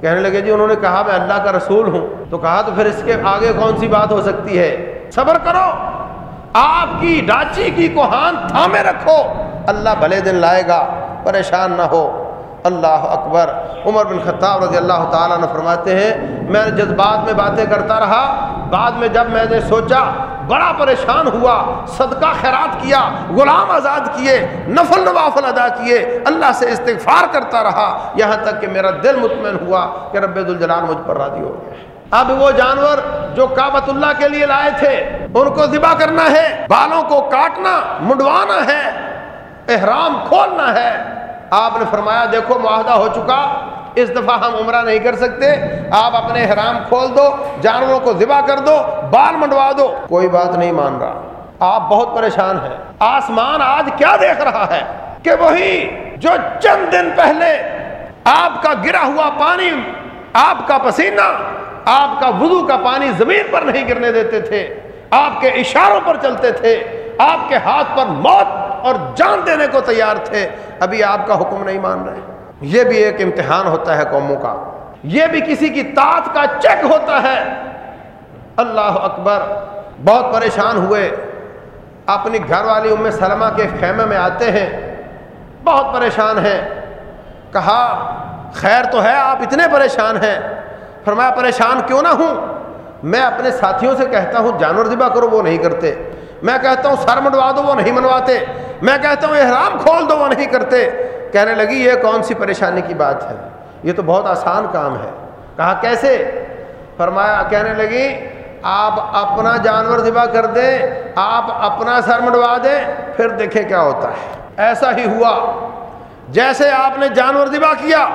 کہنے لگے جی انہوں نے کہا میں اللہ کا رسول ہوں۔ تو کہا تو پھر اس کے آگے کون سی بات ہو سکتی ہے؟ صبر کرو۔ آپ کی ڈاچی کی کوہان تھامے رکھو۔ اللہ بھلے دن لائے گا، پریشان نہ ہو۔ اللہ اکبر عمر بن خطاب رضی اللہ تعالیٰ نے فرماتے ہیں، میں جذبات میں باتیں کرتا رہا، بعد میں جب میں نے سوچا، بڑا پریشان ہوا، صدقہ خیرات کیا، غلام آزاد کیے، نفل نوافل ادا کیے، اللہ سے استغفار کرتا رہا، یہاں تک کہ میرا دل مطمئن ہوا کہ رب الجلال مجھ پر راضی ہو گیا۔ اب وہ جانور جو کابت اللہ کے لیے لائے تھے، ان کو ذبح کرنا ہے، بالوں کو کاٹنا، منڈوانا ہے، احرام کھولنا ہے۔ آپ نے فرمایا، دیکھو، معاہدہ ہو چکا، اس دفعہ ہم عمرہ نہیں کر سکتے، آپ اپنے حرام کھول دو، جانوروں کو ذبح کر دو، بال منڈوا دو۔ کوئی بات نہیں، مان رہا۔ آپ بہت پریشان ہیں۔ آسمان آج کیا دیکھ رہا ہے کہ وہی جو چند دن پہلے آپ کا گرا ہوا پانی، آپ کا پسینہ، آپ کا وضو کا پانی زمین پر نہیں گرنے دیتے تھے، آپ کے اشاروں پر چلتے تھے، آپ کے ہاتھ پر موت اور جان دینے کو تیار تھے، ابھی آپ کا حکم نہیں مان رہے۔ یہ بھی ایک امتحان ہوتا ہے قوموں کا۔ یہ بھی کسی کی طاعت کا چیک ہوتا ہے۔ اللہ اکبر، بہت پریشان ہوئے۔ اپنی گھر والی ام سلمہ کے خیمے میں آتے ہیں۔ بہت پریشان ہیں۔ کہا، خیر تو ہے، آپ اتنے پریشان ہیں۔ فرمایا، پریشان کیوں نہ ہوں؟ میں اپنے ساتھیوں سے کہتا ہوں، جانور ذبح کرو، وہ نہیں کرتے۔ میں کہتا ہوں، سر منڈوا دو، وہ نہیں منواتے میں کہتا ہوں، احرام کھول دو، وہ نہیں کرتے۔ کہنے لگی، یہ کون سی پریشانی کی بات ہے؟ یہ تو بہت آسان کام ہے۔ کہا، کیسے؟ فرمایا، کہنے لگی، آپ اپنا جانور ذبح کر دیں، آپ اپنا سر منڈوا دیں، پھر دیکھیں کیا ہوتا ہے۔ ایسا ہی ہوا۔ جیسے آپ نے جانور ذبح کیا،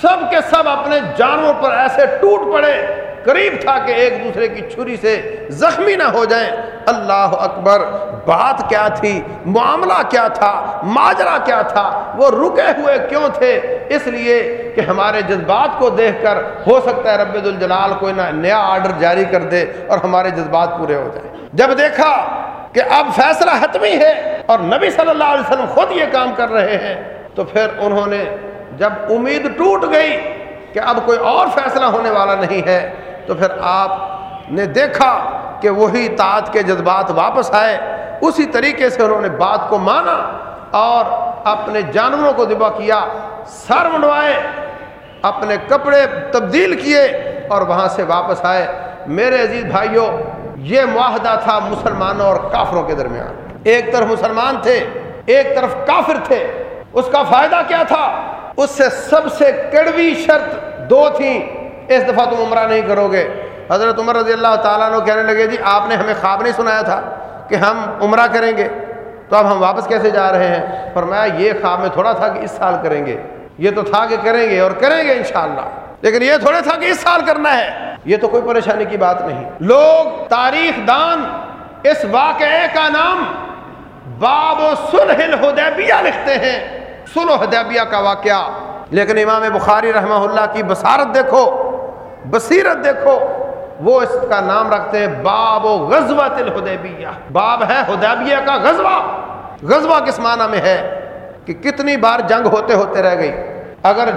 سب کے سب اپنے جانور پر ایسے ٹوٹ پڑے۔ قریب تھا کہ ایک دوسرے کی چھری سے زخمی نہ ہو جائیں۔ اللہ اکبر، بات کیا تھی؟ معاملہ کیا تھا؟ ماجرا کیا تھا؟ وہ رکے ہوئے کیوں تھے؟ اس لیے کہ ہمارے جذبات کو دیکھ کر ہو سکتا ہے رب الجلال کوئی نہ نیا آرڈر جاری کر دے اور ہمارے جذبات پورے ہو جائیں۔ جب دیکھا کہ اب فیصلہ حتمی ہے اور نبی صلی اللہ علیہ وسلم خود یہ کام کر رہے ہیں، تو پھر انہوں نے جب امید ٹوٹ گئی کہ اب کوئی اور فیصلہ ہونے والا نہیں ہے تو پھر آپ نے دیکھا کہ وہی طاعت کے جذبات واپس آئے۔ اسی طریقے سے انہوں نے بات کو مانا اور اپنے جانوروں کو ذبح کیا، سر منڈوائے، اپنے کپڑے تبدیل کیے اور وہاں سے واپس آئے۔ میرے عزیز بھائیوں، یہ معاہدہ تھا مسلمانوں اور کافروں کے درمیان۔ ایک طرف مسلمان تھے، ایک طرف کافر تھے۔ اس کا فائدہ کیا تھا؟ اس سے سب سے کڑوی شرط دو تھیں۔ اس دفعہ تم عمرہ نہیں کرو گے۔ حضرت عمر رضی اللہ تعالیٰ نے کہنے لگے جی آپ نے ہمیں خواب نہیں سنایا تھا کہ ہم عمرہ کریں گے۔ تو اب ہم واپس کیسے جا رہے ہیں؟ فرمایا، یہ خواب میں تھوڑا تھا کہ اس سال کریں گے۔ یہ تو تھا کہ کریں گے اور کریں گے انشاءاللہ۔ لیکن یہ تھوڑے تھا کہ اس سال کرنا ہے۔ یہ تو کوئی پریشانی کی بات نہیں۔ لوگ تاریخ دان اس واقعے کا نام باب و سلح الحدیبیہ لکھتے ہیں۔ سلح حدیبیہ کا واقعہ۔ لیکن امام بخاری رحمہ اللہ کی بصارت دیکھو۔ بصیرت دیکھو، وہ اس کا نام رکھتے ہیں باب و غزوہ الحدیبیہ۔ باب ہے حدیبیہ کا غزوہ۔ غزوہ کس معنی میں ہے؟ کہ کتنی بار جنگ ہوتے ہوتے رہ گئی۔ اگر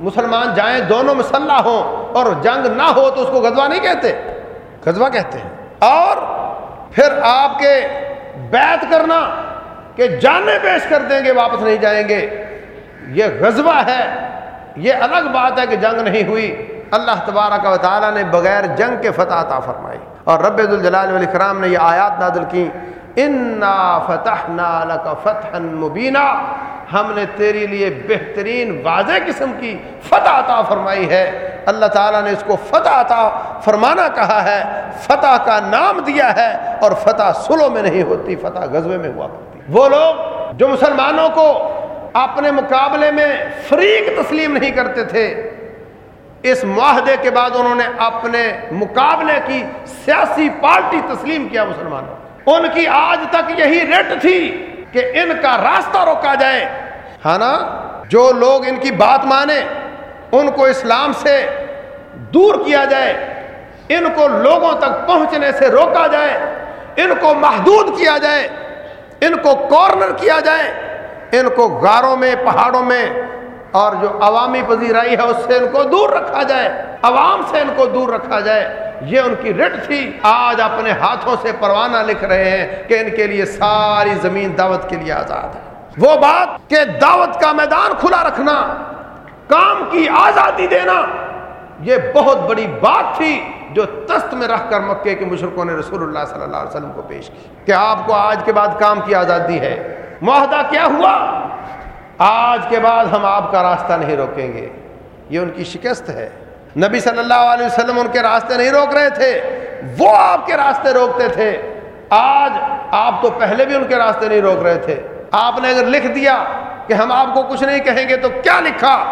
مسلمان جائیں دونوں مسلح ہوں اور جنگ نہ ہو تو اس کو غزوہ نہیں کہتے۔ غزوہ کہتے ہیں۔ اور پھر آپ کے بیت کرنا کہ جانے پیش کر دیں گے، واپس نہیں جائیں گے۔ یہ غزوہ ہے، یہ الگ بات ہے کہ جنگ نہیں ہوئی۔ اللہ تبارک و تعالیٰ نے بغیر جنگ کے فتح عطا فرمائی اور رب الجلال والاکرام نے یہ آیات نادل کی، انا فتح لك فتحا مبینہ ہم نے تیرے لیے بہترین واضح قسم کی فتح عطا فرمائی ہے۔ اللہ تعالیٰ نے اس کو فتح عطا فرمانا کہا ہے، فتح کا نام دیا ہے اور فتح سلو میں نہیں ہوتی، فتح غزوے میں ہوا کرتی۔ وہ لوگ جو مسلمانوں کو اپنے مقابلے میں فریق تسلیم نہیں کرتے تھے اس معاہدے کے بعد انہوں نے اپنے مقابلے کی سیاسی پارٹی تسلیم کیا مسلمانوں ان کی آج تک یہی رٹ تھی کہ ان کا راستہ روکا جائے۔ ہے نا جو لوگ ان کی بات مانے ان کو اسلام سے دور کیا جائے، ان کو لوگوں تک پہنچنے سے روکا جائے، ان کو محدود کیا جائے، ان کو کارنر کیا جائے، ان کو غاروں میں، پہاڑوں میں اور جو عوامی پذیرائی ہے اس سے ان کو دور رکھا جائے، عوام سے ان کو دور رکھا جائے۔ یہ ان کی رٹ تھی۔ آج اپنے ہاتھوں سے پروانہ لکھ رہے ہیں کہ ان کے لیے ساری زمین دعوت کے لیے آزاد ہے۔ وہ بات کہ دعوت کا میدان کھلا رکھنا، کام کی آزادی دینا، یہ بہت بڑی بات تھی جو تست میں رکھ کر مکے کے مشرقوں نے رسول اللہ صلی اللہ علیہ وسلم کو پیش کی۔ کہ آپ کو آج کے بعد کام کی آزادی ہے۔ معاہدہ کیا ہوا؟ آج کے بعد ہم آپ کا راستہ نہیں روکیں گے۔ یہ ان کی شکست ہے۔ نبی صلی اللہ علیہ وسلم ان کے راستے نہیں روک رہے تھے۔ وہ آپ کے راستے روکتے تھے۔ آج آپ تو پہلے بھی ان کے راستے نہیں روک رہے تھے۔ آپ نے اگر لکھ دیا کہ ہم آپ کو کچھ نہیں کہیں گے تو کیا لکھا؟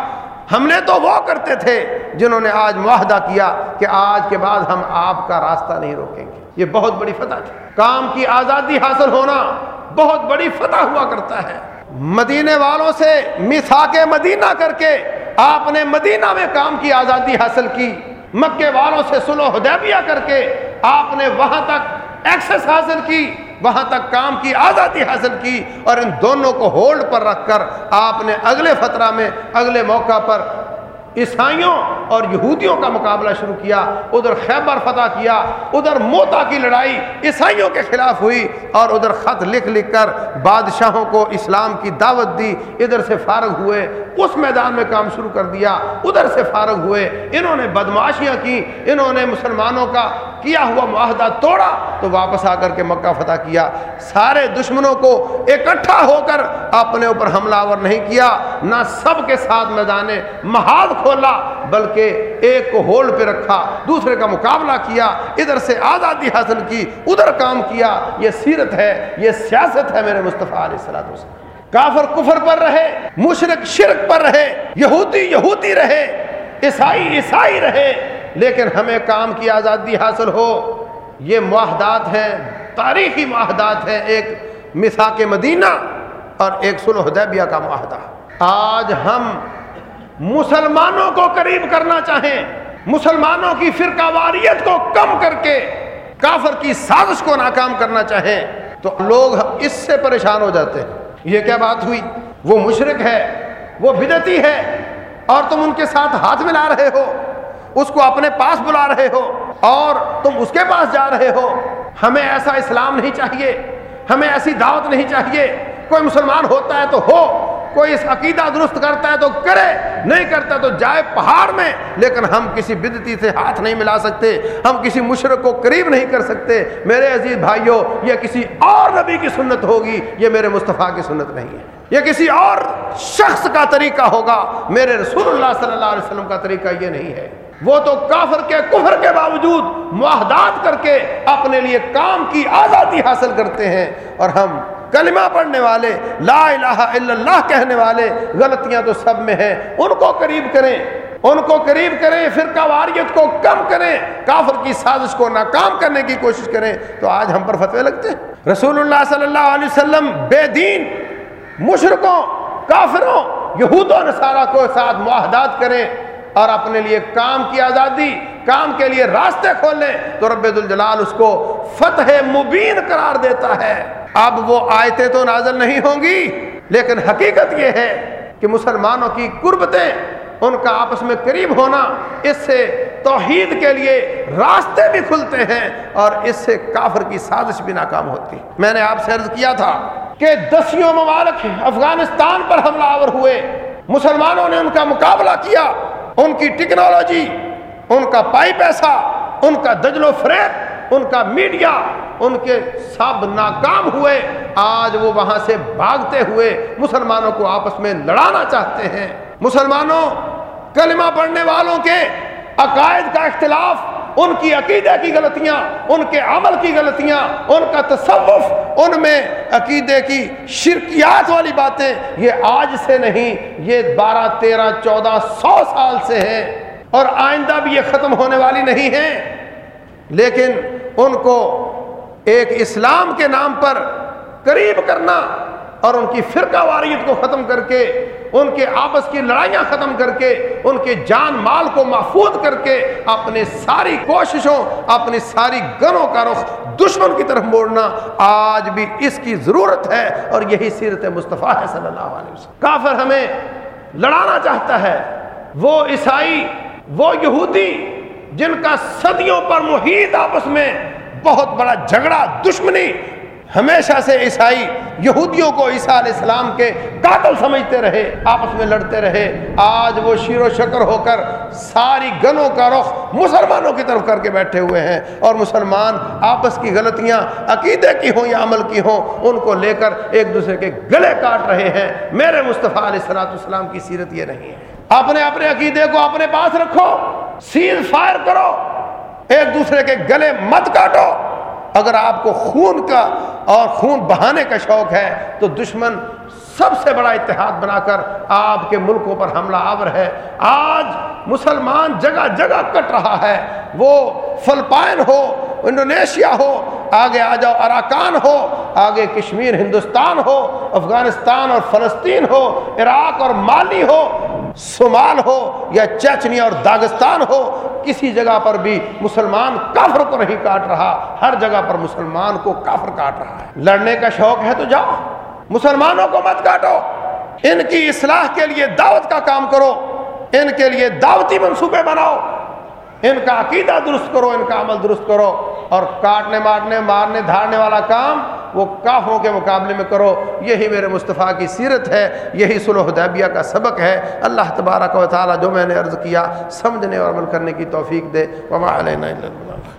ہم نے تو وہ کرتے تھے جنہوں نے آج معاہدہ کیا کہ آج کے بعد ہم آپ کا راستہ نہیں روکیں گے۔ یہ بہت بڑی فتح تھی۔ کام کی آزادی حاصل ہونا بہت بڑی فتح ہوا کرتا ہے۔ مدینے والوں سے مساک مدینہ کر کے آپ نے مدینہ میں کام کی آزادی حاصل کی، مکے والوں سے سلو حدیبیہ کر کے آپ نے وہاں تک ایکسس حاصل کی، وہاں تک کام کی آزادی حاصل کی اور ان دونوں کو ہولڈ پر رکھ کر آپ نے اگلے فترہ میں، اگلے موقع پر عیسائیوں اور یہودیوں کا مقابلہ شروع کیا، ادھر خیبر فتح کیا، ادھر موتا کی لڑائی عیسائیوں کے خلاف ہوئی اور ادھر خط لکھ لکھ کر بادشاہوں کو اسلام کی دعوت دی، ادھر سے فارغ ہوئے، اس میدان میں کام شروع کر دیا، ادھر سے فارغ ہوئے، انہوں نے بدماشیاں کی، انہوں نے مسلمانوں کا کیا ہوا معاہدہ توڑا، تو واپس آ کر کے مکہ فتح کیا۔ سارے دشمنوں کو اکٹھا ہو کر اپنے اوپر حملہ آور نہیں کیا، نہ سب کے ساتھ میدان محاذ کھولا، بلکہ ایک کو ہولڈ پہ رکھا، دوسرے کا مقابلہ کیا، ادھر سے آزادی حاصل کی، ادھر کام کیا۔ یہ سیرت ہے، یہ سیاست ہے میرے مصطفیٰ علیہ السلام کافر کفر پر رہے مشرق شرک پر رہے، یہودی یہودی رہے، عیسائی عیسائی رہے، لیکن ہمیں کام کی آزادی حاصل ہو۔ یہ معاہدات ہیں، تاریخی معاہدات ہیں، ایک مساک مدینہ اور ایک سلو حدیبیہ کا معاہدہ۔ آج ہم مسلمانوں کو قریب کرنا چاہیں، مسلمانوں کی فرقہ واریت کو کم کر کے کافر کی سازش کو ناکام کرنا چاہیں، تو لوگ اس سے پریشان ہو جاتے ہیں۔ یہ کیا بات ہوئی؟ وہ مشرق ہے، وہ بدتی ہے، اور تم ان کے ساتھ ہاتھ ملا رہے ہو، اس کو اپنے پاس بلا رہے ہو، اور تم اس کے پاس جا رہے ہو۔ ہمیں ایسا اسلام نہیں چاہیے، ہمیں ایسی دعوت نہیں چاہیے، کوئی مسلمان ہوتا ہے تو ہو کوئی اس عقیدہ درست کرتا ہے تو کرے، نہیں کرتا تو جائے پہاڑ میں۔ لیکن ہم کسی بدتی سے ہاتھ نہیں ملا سکتے، ہم کسی مشرق کو قریب نہیں کر سکتے۔ میرے عزیز بھائیوں یہ کسی اور نبی کی سنت ہوگی، یہ میرے مصطفیٰ کی سنت نہیں ہے۔ یہ کسی اور شخص کا طریقہ ہوگا۔ میرے رسول اللہ صلی اللہ علیہ وسلم کا طریقہ یہ نہیں ہے۔ وہ تو کافر کے، کفر کے باوجود معاہدات کر کے اپنے لیے کام کی آزادی حاصل کرتے ہیں۔ اور ہم کلمہ پڑھنے والے، لا الہ الا اللہ کہنے والے غلطیاں تو سب میں ہیں۔ ان کو قریب کریں۔ ان کو قریب کریں، فرقہ واریت کو کم کریں۔ کافر کی سازش کو ناکام کرنے کی کوشش کریں۔ تو آج ہم پر فتوے لگتے ہیں۔ رسول اللہ صلی اللہ علیہ وسلم بے دین مشرقوں کافروں، یہود و نصارہ کو ساتھ معاہدات کریں۔ اور اپنے لیے کام کی آزادی، کام کے لیے راستے کھولیں تو رب الجلال اس کو فتح مبین قرار دیتا ہے۔ اب وہ آیتیں تو نازل نہیں ہوں گی، لیکن حقیقت یہ ہے کہ مسلمانوں کی قربتیں ان کا آپس میں قریب ہونا، اس سے توحید کے لیے راستے بھی کھلتے ہیں اور اس سے کافر کی سازش بھی ناکام ہوتی۔ میں نے آپ سے عرض کیا تھا کہ دسیوں ممالک افغانستان پر حملہ آور ہوئے، مسلمانوں نے ان کا مقابلہ کیا۔ ان کی ٹیکنالوجی، ان کا پائی پیسہ، ان کا دجل و فریب، ان کا میڈیا، ان کے سب ناکام ہوئے۔ آج وہ وہاں سے بھاگتے ہوئے مسلمانوں کو آپس میں لڑانا چاہتے ہیں۔ مسلمانوں، کلمہ پڑھنے والوں کے عقائد کا اختلاف ان کی عقیدہ کی غلطیاں، ان کے عمل کی غلطیاں، ان کا تصوف، ان میں عقیدے کی شرکیات والی باتیں، یہ آج سے نہیں، یہ بارہ، تیرہ، چودہ، سو سال سے ہیں اور آئندہ بھی یہ ختم ہونے والی نہیں ہیں۔ لیکن ان کو ایک اسلام کے نام پر قریب کرنا اور ان کی فرقہ واریت کو ختم کر کے، ان کے آپس کی لڑائیاں ختم کر کے، ان کے جان مال کو محفوظ کر کے اپنے ساری کوششوں، اپنی ساری گنوں کا رخ دشمن کی طرف موڑنا آج بھی اس کی ضرورت ہے۔ اور یہی سیرت مصطفیٰ ہے صلی اللہ علیہ وسلم۔ کافر ہمیں لڑانا چاہتا ہے۔ وہ عیسائی، وہ یہودی جن کا صدیوں پر محیط آپس میں بہت بڑا جھگڑا، دشمنی ہمیشہ سے عیسائی یہودیوں کو عیسیٰ علیہ السلام کے قاتل سمجھتے رہے، آپس میں لڑتے رہے۔ آج وہ شیر و شکر ہو کر ساری گنوں کا رخ مسلمانوں کی طرف کر کے بیٹھے ہوئے ہیں اور مسلمان آپس کی غلطیاں عقیدے کی ہوں یا عمل کی ہوں، ان کو لے کر ایک دوسرے کے گلے کاٹ رہے ہیں۔ میرے مصطفیٰ علیہ السلاۃ السلام کی سیرت یہ نہیں ہے۔ اپنے اپنے عقیدے کو اپنے پاس رکھو سیز فائر کرو، ایک دوسرے کے گلے مت کاٹو۔ اگر آپ کو خون کا اور خون بہانے کا شوق ہے، تو دشمن سب سے بڑا اتحاد بنا کر آپ کے ملکوں پر حملہ آور ہے۔ آج مسلمان جگہ جگہ کٹ رہا ہے۔ وہ فلپائن ہو انڈونیشیا ہو، آگے آ جاؤ اراکان ہو، آگے کشمیر، ہندوستان ہو، افغانستان اور فلسطین ہو، عراق اور مالی ہو، صومال ہو یا چچنیا اور داغستان ہو، کسی جگہ پر بھی مسلمان کافر کو نہیں کاٹ رہا، ہر جگہ پر مسلمان کو کافر کاٹ رہا ہے۔ لڑنے کا شوق ہے تو جاؤ، مسلمانوں کو مت کاٹو، ان کی اصلاح کے لیے دعوت کا کام کرو، ان کے لیے دعوتی منصوبے بناؤ۔ ان کا عقیدہ درست کرو، ان کا عمل درست کرو۔ اور کاٹنے، مارنے مارنے دھارنے والا کام وہ کافروں کے مقابلے میں کرو۔ یہی میرے مصطفیٰ کی سیرت ہے، یہی صلح حدیبیہ کا سبق ہے۔ اللہ تبارک و تعالی جو میں نے عرض کیا، سمجھنے اور عمل کرنے کی توفیق دے۔ وما علینا اللہ۔